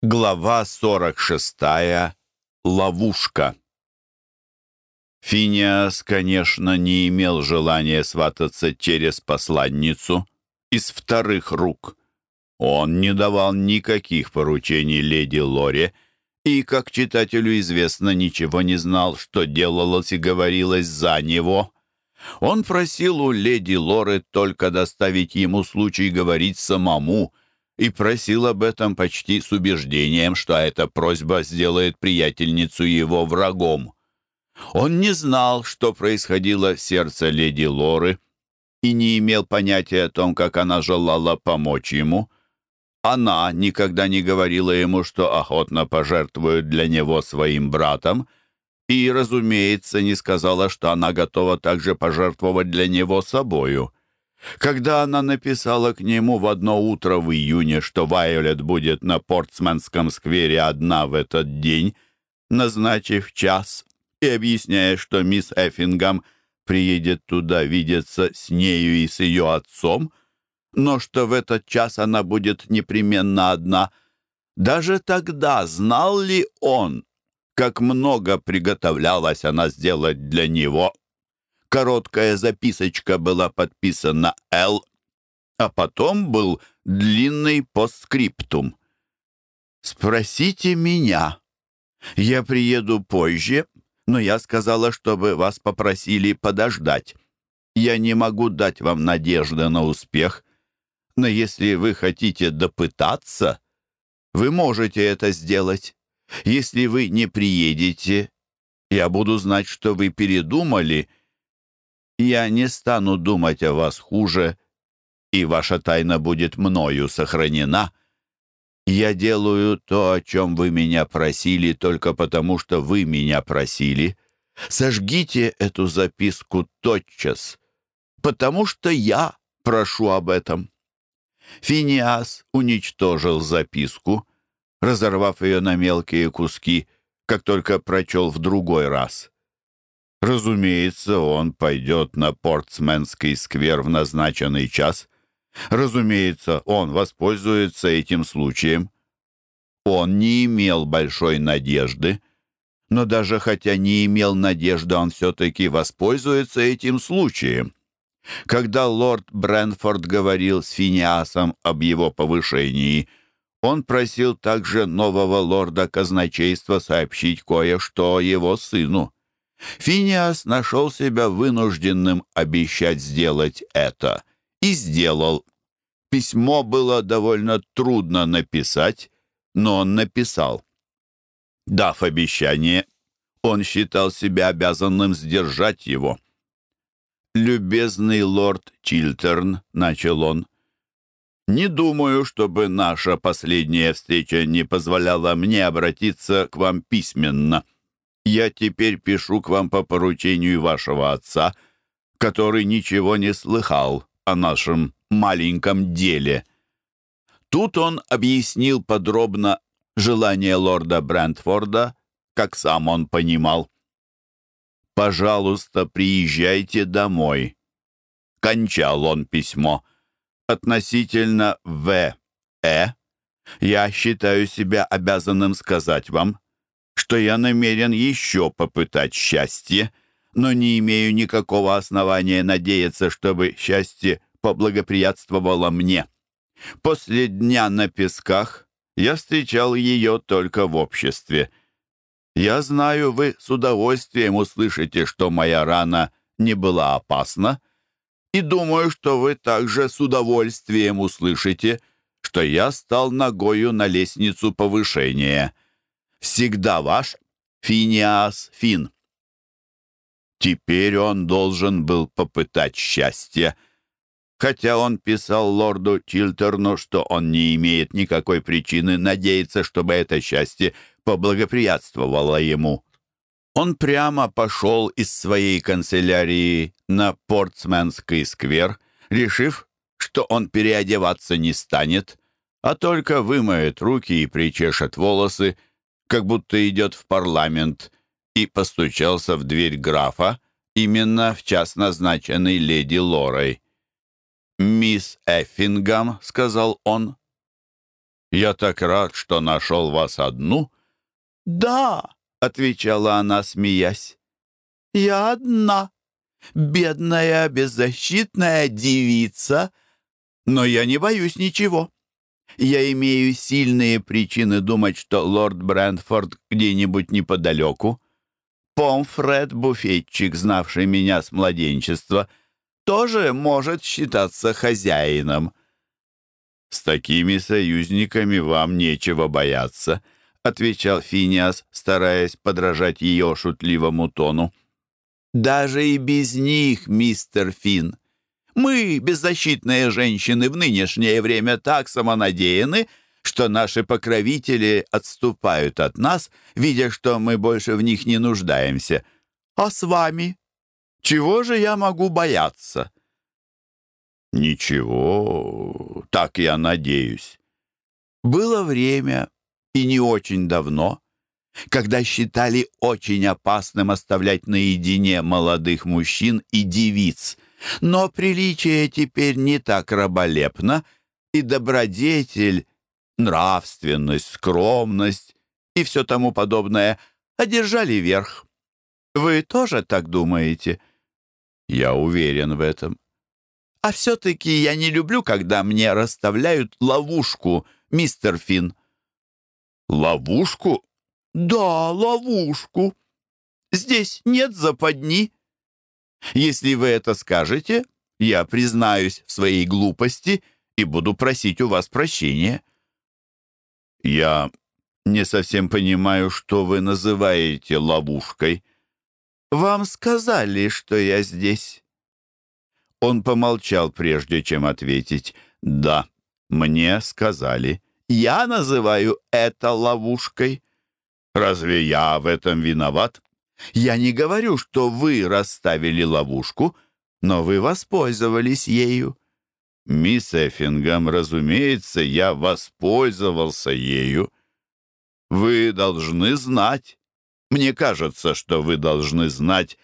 Глава 46. Ловушка. Финиас, конечно, не имел желания свататься через посланницу из вторых рук. Он не давал никаких поручений леди Лоре и, как читателю известно, ничего не знал, что делалось и говорилось за него. Он просил у леди Лоры только доставить ему случай говорить самому — и просил об этом почти с убеждением, что эта просьба сделает приятельницу его врагом. Он не знал, что происходило в сердце леди Лоры, и не имел понятия о том, как она желала помочь ему. Она никогда не говорила ему, что охотно пожертвует для него своим братом, и, разумеется, не сказала, что она готова также пожертвовать для него собою. Когда она написала к нему в одно утро в июне, что Вайолет будет на Портсменском сквере одна в этот день, назначив час и объясняя, что мисс Эффингам приедет туда видеться с нею и с ее отцом, но что в этот час она будет непременно одна, даже тогда знал ли он, как много приготовлялась она сделать для него Короткая записочка была подписана «Л», а потом был длинный постскриптум. «Спросите меня. Я приеду позже, но я сказала, чтобы вас попросили подождать. Я не могу дать вам надежды на успех, но если вы хотите допытаться, вы можете это сделать. Если вы не приедете, я буду знать, что вы передумали, я не стану думать о вас хуже, и ваша тайна будет мною сохранена. Я делаю то, о чем вы меня просили, только потому, что вы меня просили. Сожгите эту записку тотчас, потому что я прошу об этом». Финиас уничтожил записку, разорвав ее на мелкие куски, как только прочел в другой раз. Разумеется, он пойдет на Портсменский сквер в назначенный час. Разумеется, он воспользуется этим случаем. Он не имел большой надежды, но даже хотя не имел надежды, он все-таки воспользуется этим случаем. Когда лорд Брэнфорд говорил с Финиасом об его повышении, он просил также нового лорда казначейства сообщить кое-что его сыну. Финиас нашел себя вынужденным обещать сделать это. И сделал. Письмо было довольно трудно написать, но он написал. Дав обещание, он считал себя обязанным сдержать его. «Любезный лорд Чилтерн», — начал он, — «не думаю, чтобы наша последняя встреча не позволяла мне обратиться к вам письменно». Я теперь пишу к вам по поручению вашего отца, который ничего не слыхал о нашем маленьком деле». Тут он объяснил подробно желание лорда Брентфорда, как сам он понимал. «Пожалуйста, приезжайте домой». Кончал он письмо. «Относительно В. Э. Я считаю себя обязанным сказать вам, что я намерен еще попытать счастье, но не имею никакого основания надеяться, чтобы счастье поблагоприятствовало мне. После дня на песках я встречал ее только в обществе. Я знаю, вы с удовольствием услышите, что моя рана не была опасна, и думаю, что вы также с удовольствием услышите, что я стал ногою на лестницу повышения — Всегда ваш Финиас Фин. Теперь он должен был попытать счастье, хотя он писал лорду Чилтерну, что он не имеет никакой причины надеяться, чтобы это счастье поблагоприятствовало ему. Он прямо пошел из своей канцелярии на Портсменский сквер, решив, что он переодеваться не станет, а только вымоет руки и причешет волосы, как будто идет в парламент, и постучался в дверь графа именно в час назначенный леди Лорой. «Мисс Эффингам», — сказал он, Я так рад, что нашел вас одну». «Да», — отвечала она, смеясь, — «я одна, бедная, беззащитная девица, но я не боюсь ничего. Я имею сильные причины думать, что лорд Брэндфорд где-нибудь неподалеку. Помфред, буфетчик, знавший меня с младенчества, тоже может считаться хозяином». «С такими союзниками вам нечего бояться», — отвечал Финиас, стараясь подражать ее шутливому тону. «Даже и без них, мистер Фин. Мы, беззащитные женщины, в нынешнее время так самонадеяны, что наши покровители отступают от нас, видя, что мы больше в них не нуждаемся. А с вами? Чего же я могу бояться?» «Ничего, так я надеюсь». Было время, и не очень давно, когда считали очень опасным оставлять наедине молодых мужчин и девиц. Но приличие теперь не так раболепно, и добродетель, нравственность, скромность и все тому подобное одержали верх. Вы тоже так думаете? Я уверен в этом. А все-таки я не люблю, когда мне расставляют ловушку, мистер Финн. Ловушку? Да, ловушку. Здесь нет западни. Если вы это скажете, я признаюсь в своей глупости и буду просить у вас прощения. Я не совсем понимаю, что вы называете ловушкой. Вам сказали, что я здесь. Он помолчал, прежде чем ответить. «Да, мне сказали. Я называю это ловушкой». «Разве я в этом виноват?» «Я не говорю, что вы расставили ловушку, но вы воспользовались ею». «Мисс Эффингам, разумеется, я воспользовался ею. Вы должны знать. Мне кажется, что вы должны знать,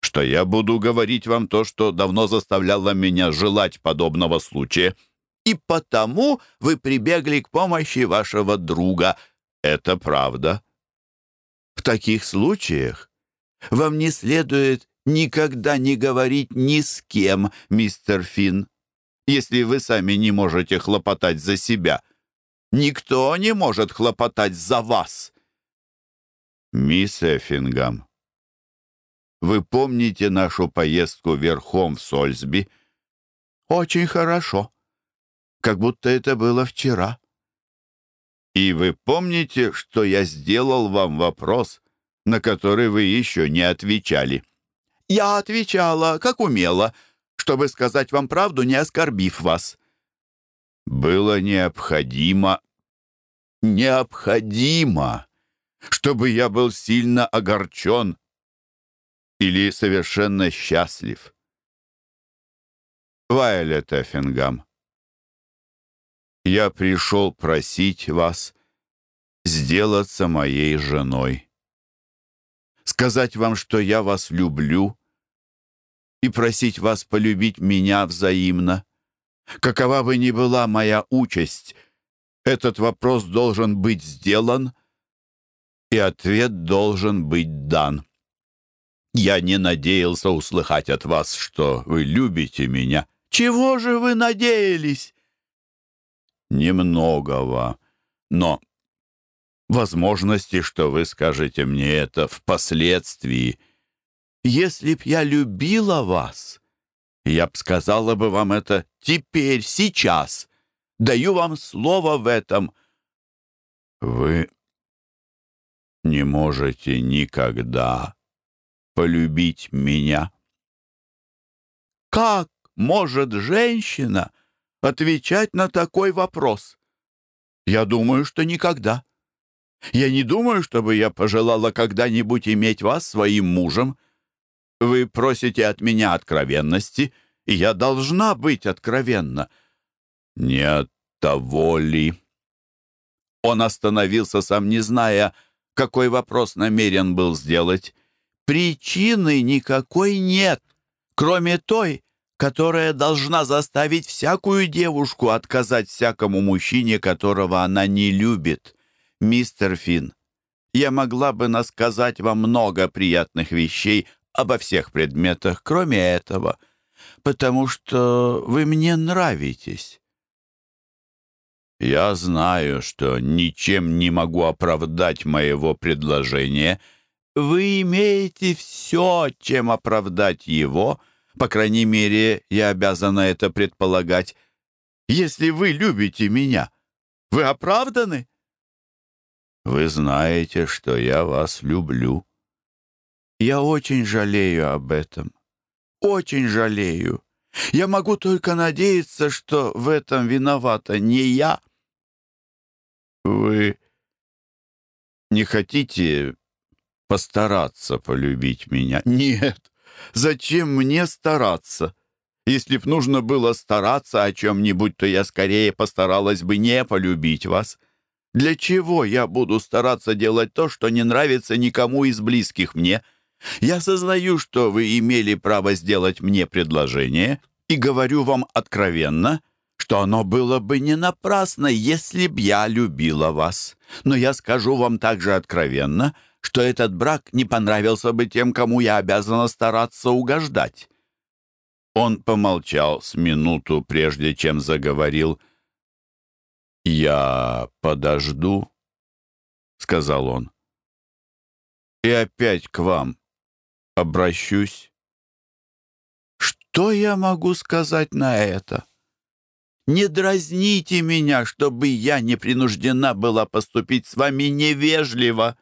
что я буду говорить вам то, что давно заставляло меня желать подобного случая. И потому вы прибегли к помощи вашего друга. Это правда. В таких случаях вам не следует никогда не говорить ни с кем, мистер Финн, если вы сами не можете хлопотать за себя. Никто не может хлопотать за вас. Мисс Эффингам, вы помните нашу поездку верхом в Сольсби? Очень хорошо. Как будто это было вчера. И вы помните, что я сделал вам вопрос, на который вы еще не отвечали? Я отвечала, как умела, чтобы сказать вам правду, не оскорбив вас. Было необходимо... Необходимо, чтобы я был сильно огорчен, или совершенно счастлив. Вайлет Эффингам, я пришел просить вас сделаться моей женой. Сказать вам, что я вас люблю, и просить вас полюбить меня взаимно. Какова бы ни была моя участь, этот вопрос должен быть сделан, и ответ должен быть дан. Я не надеялся услыхать от вас, что вы любите меня. Чего же вы надеялись? Немногого, но возможности, что вы скажете мне это впоследствии. Если б я любила вас, я б сказала бы вам это теперь, сейчас. Даю вам слово в этом. Вы не можете никогда полюбить меня. Как может женщина отвечать на такой вопрос? Я думаю, что никогда. Я не думаю, чтобы я пожелала когда-нибудь иметь вас своим мужем. Вы просите от меня откровенности, и я должна быть откровенна. Не от того ли? Он остановился, сам не зная, какой вопрос намерен был сделать. Причины никакой нет, кроме той, которая должна заставить всякую девушку отказать всякому мужчине, которого она не любит. Мистер Финн, я могла бы насказать вам много приятных вещей обо всех предметах, кроме этого, потому что вы мне нравитесь. Я знаю, что ничем не могу оправдать моего предложения. Вы имеете все, чем оправдать его. По крайней мере, я обязана это предполагать. Если вы любите меня, вы оправданы? Вы знаете, что я вас люблю. Я очень жалею об этом. Очень жалею. Я могу только надеяться, что в этом виновата не я, вы не хотите постараться полюбить меня? Нет. Зачем мне стараться? Если б нужно было стараться о чем-нибудь, то я скорее постаралась бы не полюбить вас. Для чего я буду стараться делать то, что не нравится никому из близких мне? Я сознаю, что вы имели право сделать мне предложение, и говорю вам откровенно — что оно было бы не напрасно, если б я любила вас. Но я скажу вам также откровенно, что этот брак не понравился бы тем, кому я обязана стараться угождать». Он помолчал с минуту, прежде чем заговорил. «Я подожду», — сказал он. «И опять к вам обращусь». «Что я могу сказать на это?» Не дразните меня, чтобы я не принуждена была поступить с вами невежливо.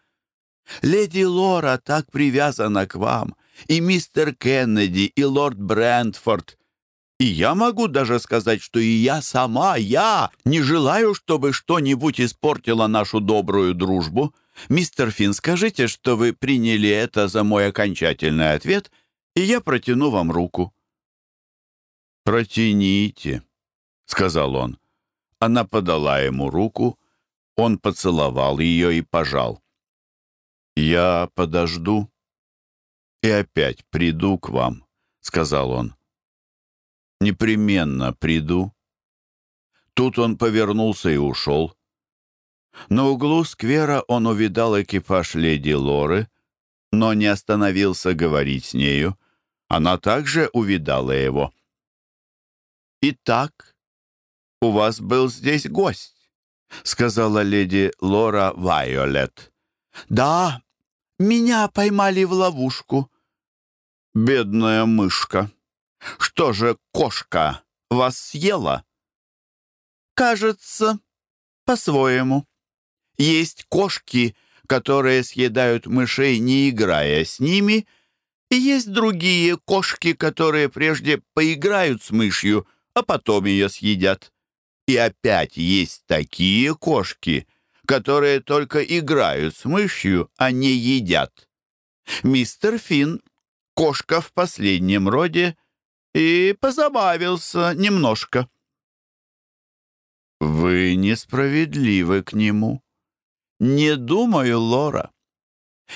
Леди Лора так привязана к вам, и мистер Кеннеди, и лорд Брентфорд. И я могу даже сказать, что и я сама, я, не желаю, чтобы что-нибудь испортило нашу добрую дружбу. Мистер Финн, скажите, что вы приняли это за мой окончательный ответ, и я протяну вам руку». «Протяните», сказал он. Она подала ему руку, он поцеловал ее и пожал. «Я подожду и опять приду к вам», — сказал он. «Непременно приду». Тут он повернулся и ушел. На углу сквера он увидал экипаж леди Лоры, но не остановился говорить с нею. Она также увидала его. «Итак», у вас был здесь гость», — сказала леди Лора Вайолет. «Да, меня поймали в ловушку». «Бедная мышка! Что же, кошка вас съела?» «Кажется, по-своему. Есть кошки, которые съедают мышей, не играя с ними, и есть другие кошки, которые прежде поиграют с мышью, а потом ее съедят. И опять есть такие кошки, которые только играют с мышью, а не едят. Мистер Финн — кошка в последнем роде и позабавился немножко. «Вы несправедливы к нему». «Не думаю, Лора.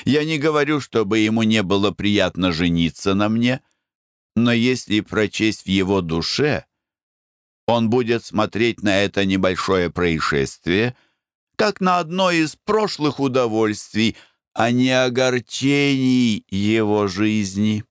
Я не говорю, чтобы ему не было приятно жениться на мне, но если прочесть в его душе, он будет смотреть на это небольшое происшествие как на одно из прошлых удовольствий, а не огорчений его жизни.